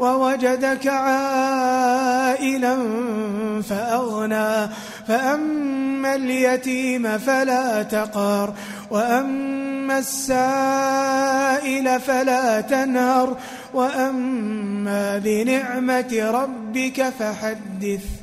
ووجدك عائلا فأغنى فأما اليتيم فلا تقار وأما السائل فلا تنهر وأما بنعمة ربك فحدث.